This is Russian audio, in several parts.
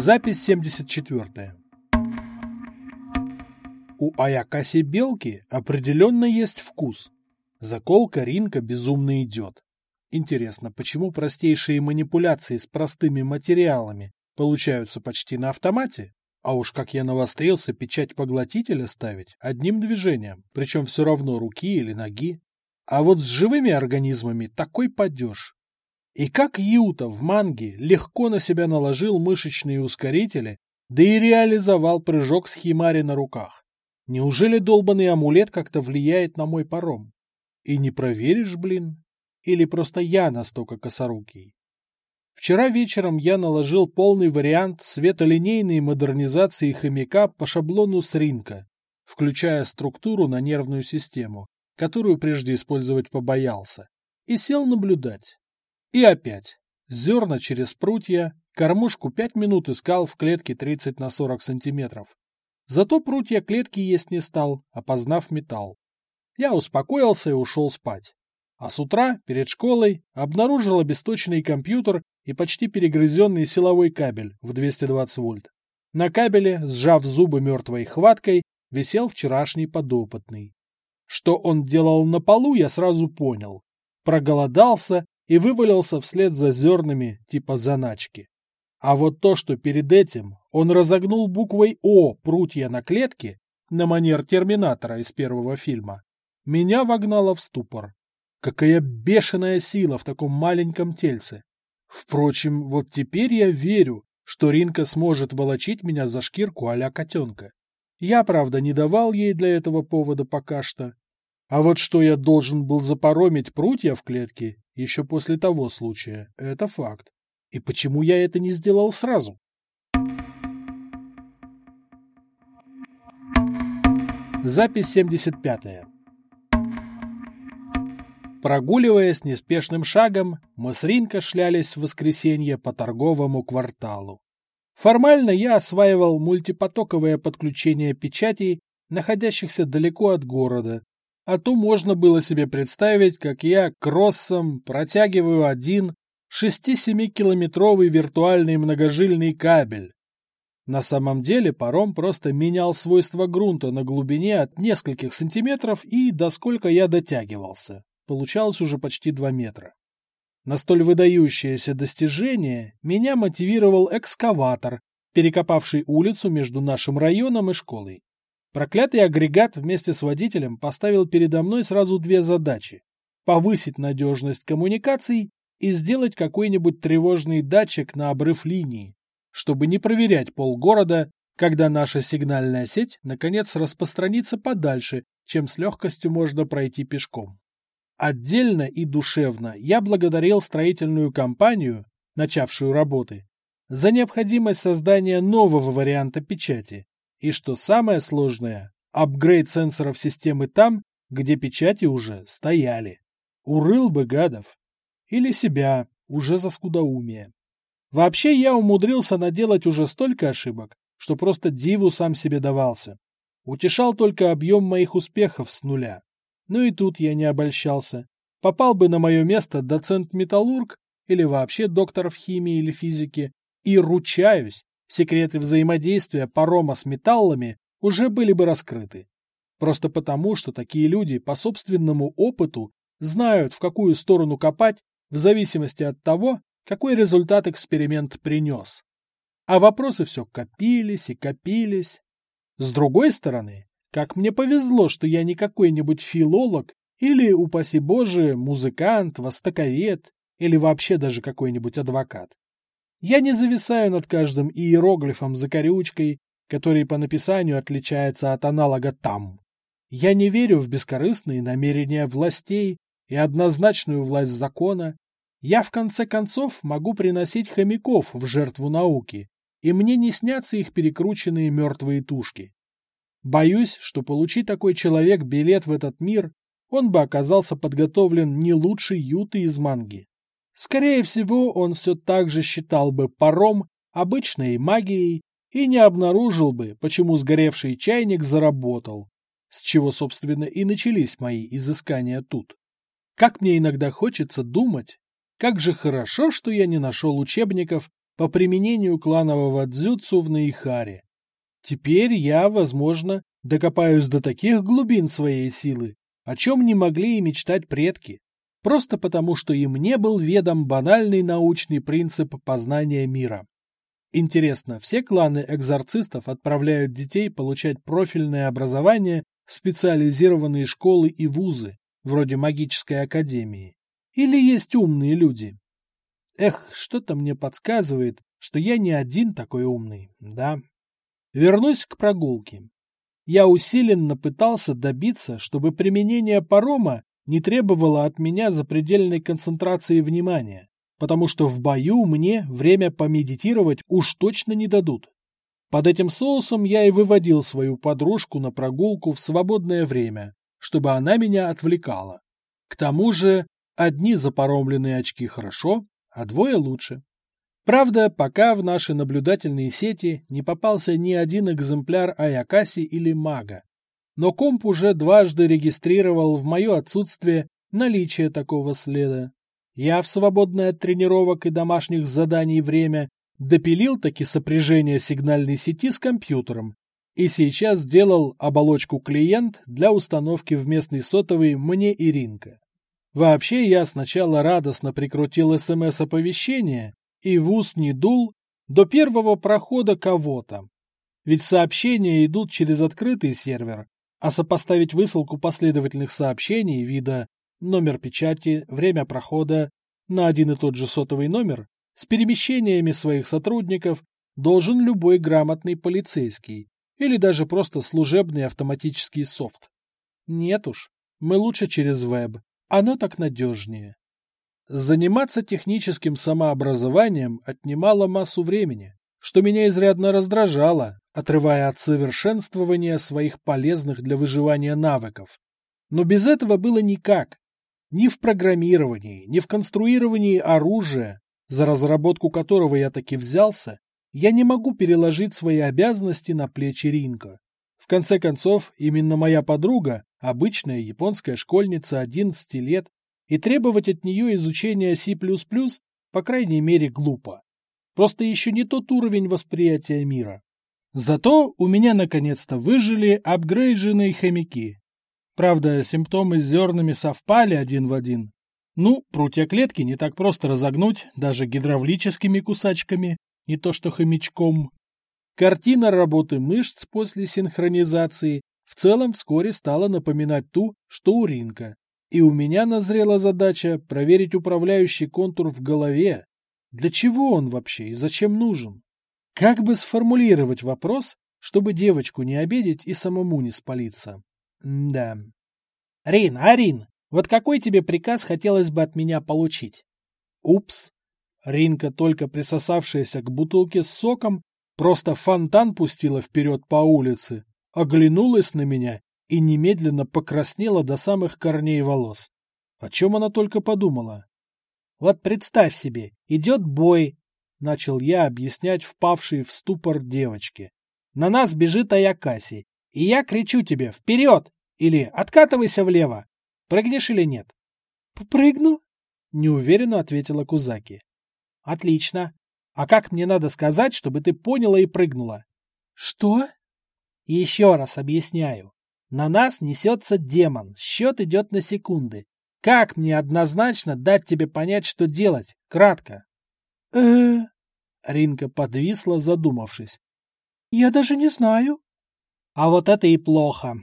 Запись 74. У Аякаси Белки определенно есть вкус. Заколка Ринка безумно идет. Интересно, почему простейшие манипуляции с простыми материалами получаются почти на автомате? А уж как я навострился печать поглотителя ставить одним движением, причем все равно руки или ноги. А вот с живыми организмами такой падеж. И как Юта в манге легко на себя наложил мышечные ускорители, да и реализовал прыжок с Химари на руках. Неужели долбанный амулет как-то влияет на мой паром? И не проверишь, блин? Или просто я настолько косорукий? Вчера вечером я наложил полный вариант светолинейной модернизации хомяка по шаблону с ринка, включая структуру на нервную систему, которую прежде использовать побоялся, и сел наблюдать. И опять. Зерна через прутья, кормушку пять минут искал в клетке 30 на 40 сантиметров. Зато прутья клетки есть не стал, опознав металл. Я успокоился и ушел спать. А с утра, перед школой, обнаружил обесточенный компьютер и почти перегрызенный силовой кабель в 220 вольт. На кабеле, сжав зубы мертвой хваткой, висел вчерашний подопытный. Что он делал на полу, я сразу понял. Проголодался и вывалился вслед за зернами типа заначки. А вот то, что перед этим он разогнул буквой «О» прутья на клетке, на манер Терминатора из первого фильма, меня вогнало в ступор. Какая бешеная сила в таком маленьком тельце. Впрочем, вот теперь я верю, что Ринка сможет волочить меня за шкирку а котенка. Я, правда, не давал ей для этого повода пока что. А вот что я должен был запоромить прутья в клетке еще после того случая, это факт. И почему я это не сделал сразу? Запись 75. Прогуливаясь неспешным шагом, мы с Ринко шлялись в воскресенье по торговому кварталу. Формально я осваивал мультипотоковое подключение печатей, находящихся далеко от города, а то можно было себе представить, как я кроссом протягиваю один 6-7 километровый виртуальный многожильный кабель. На самом деле паром просто менял свойства грунта на глубине от нескольких сантиметров и до сколько я дотягивался. Получалось уже почти 2 метра. На столь выдающееся достижение меня мотивировал экскаватор, перекопавший улицу между нашим районом и школой. Проклятый агрегат вместе с водителем поставил передо мной сразу две задачи. Повысить надежность коммуникаций и сделать какой-нибудь тревожный датчик на обрыв линии, чтобы не проверять полгорода, когда наша сигнальная сеть наконец распространится подальше, чем с легкостью можно пройти пешком. Отдельно и душевно я благодарил строительную компанию, начавшую работы, за необходимость создания нового варианта печати, и что самое сложное, апгрейд сенсоров системы там, где печати уже стояли. Урыл бы гадов. Или себя, уже за скудоумие. Вообще я умудрился наделать уже столько ошибок, что просто диву сам себе давался. Утешал только объем моих успехов с нуля. Ну и тут я не обольщался. Попал бы на мое место доцент-металлург или вообще доктор в химии или физике, и ручаюсь, секреты взаимодействия парома с металлами уже были бы раскрыты. Просто потому, что такие люди по собственному опыту знают, в какую сторону копать, в зависимости от того, какой результат эксперимент принес. А вопросы все копились и копились. С другой стороны, как мне повезло, что я не какой-нибудь филолог или, упаси боже, музыкант, востоковед или вообще даже какой-нибудь адвокат. Я не зависаю над каждым иероглифом за корючкой, который по написанию отличается от аналога «там». Я не верю в бескорыстные намерения властей и однозначную власть закона. Я, в конце концов, могу приносить хомяков в жертву науки, и мне не снятся их перекрученные мертвые тушки. Боюсь, что получи такой человек билет в этот мир, он бы оказался подготовлен не лучше Юты из манги. Скорее всего, он все так же считал бы паром обычной магией и не обнаружил бы, почему сгоревший чайник заработал, с чего, собственно, и начались мои изыскания тут. Как мне иногда хочется думать, как же хорошо, что я не нашел учебников по применению кланового дзюцу в Наихаре. Теперь я, возможно, докопаюсь до таких глубин своей силы, о чем не могли и мечтать предки, просто потому что им не был ведом банальный научный принцип познания мира. Интересно, все кланы экзорцистов отправляют детей получать профильное образование в специализированные школы и вузы, вроде магической академии? Или есть умные люди? Эх, что-то мне подсказывает, что я не один такой умный, да. Вернусь к прогулке. Я усиленно пытался добиться, чтобы применение парома не требовало от меня запредельной концентрации внимания, потому что в бою мне время помедитировать уж точно не дадут. Под этим соусом я и выводил свою подружку на прогулку в свободное время, чтобы она меня отвлекала. К тому же, одни запоромленные очки хорошо, а двое лучше. Правда, пока в наши наблюдательные сети не попался ни один экземпляр Аякаси или Мага. Но комп уже дважды регистрировал в мое отсутствие наличие такого следа. Я в свободное от тренировок и домашних заданий время допилил таки сопряжение сигнальной сети с компьютером и сейчас сделал оболочку клиент для установки в местный сотовый мне и Ринка. Вообще я сначала радостно прикрутил СМС-оповещение и в ус не дул до первого прохода кого-то. Ведь сообщения идут через открытый сервер, а сопоставить высылку последовательных сообщений вида номер печати, время прохода на один и тот же сотовый номер с перемещениями своих сотрудников должен любой грамотный полицейский или даже просто служебный автоматический софт. Нет уж, мы лучше через веб, оно так надежнее. Заниматься техническим самообразованием отнимало массу времени, что меня изрядно раздражало, отрывая от совершенствования своих полезных для выживания навыков. Но без этого было никак. Ни в программировании, ни в конструировании оружия, за разработку которого я таки взялся, я не могу переложить свои обязанности на плечи Ринка. В конце концов, именно моя подруга, обычная японская школьница 11 лет, и требовать от нее изучения C++ по крайней мере глупо. Просто еще не тот уровень восприятия мира. Зато у меня наконец-то выжили апгрейженные хомяки. Правда, симптомы с зернами совпали один в один. Ну, прутья клетки не так просто разогнуть, даже гидравлическими кусачками, не то что хомячком. Картина работы мышц после синхронизации в целом вскоре стала напоминать ту, что у Ринка. И у меня назрела задача проверить управляющий контур в голове. Для чего он вообще и зачем нужен? Как бы сформулировать вопрос, чтобы девочку не обидеть и самому не спалиться? М да. Рин, Арин, вот какой тебе приказ хотелось бы от меня получить? Упс. Ринка, только присосавшаяся к бутылке с соком, просто фонтан пустила вперед по улице, оглянулась на меня и немедленно покраснела до самых корней волос. О чем она только подумала? «Вот представь себе, идет бой», — начал я объяснять впавшей в ступор девочке. «На нас бежит Аякаси, и я кричу тебе «Вперед!» или «Откатывайся влево!» Прыгнешь или нет?» «Прыгну», — неуверенно ответила Кузаки. «Отлично. А как мне надо сказать, чтобы ты поняла и прыгнула?» «Что?» «Еще раз объясняю. На нас несется демон, счет идет на секунды. Как мне однозначно дать тебе понять, что делать? Кратко. э Ринка подвисла, задумавшись. Я даже не знаю. А вот это и плохо.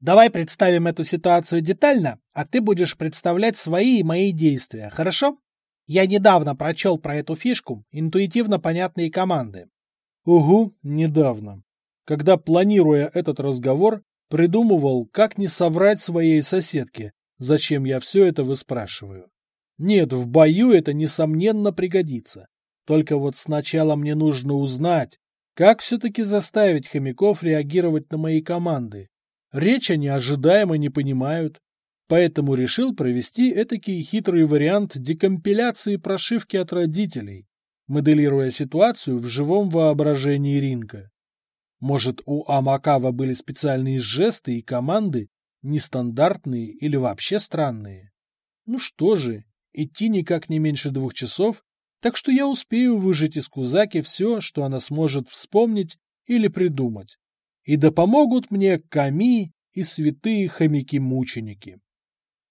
Давай представим эту ситуацию детально, а ты будешь представлять свои и мои действия, хорошо? Я недавно прочел про эту фишку, интуитивно понятные команды. Угу, недавно. Когда, планируя этот разговор, Придумывал, как не соврать своей соседке, зачем я все это выспрашиваю. Нет, в бою это, несомненно, пригодится. Только вот сначала мне нужно узнать, как все-таки заставить хомяков реагировать на мои команды. Речь они ожидаемо не понимают, поэтому решил провести этакий хитрый вариант декомпиляции прошивки от родителей, моделируя ситуацию в живом воображении Ринка. Может, у Амакава были специальные жесты и команды, нестандартные или вообще странные? Ну что же, идти никак не меньше двух часов, так что я успею выжать из Кузаки все, что она сможет вспомнить или придумать. И да помогут мне Ками и святые хомяки-мученики.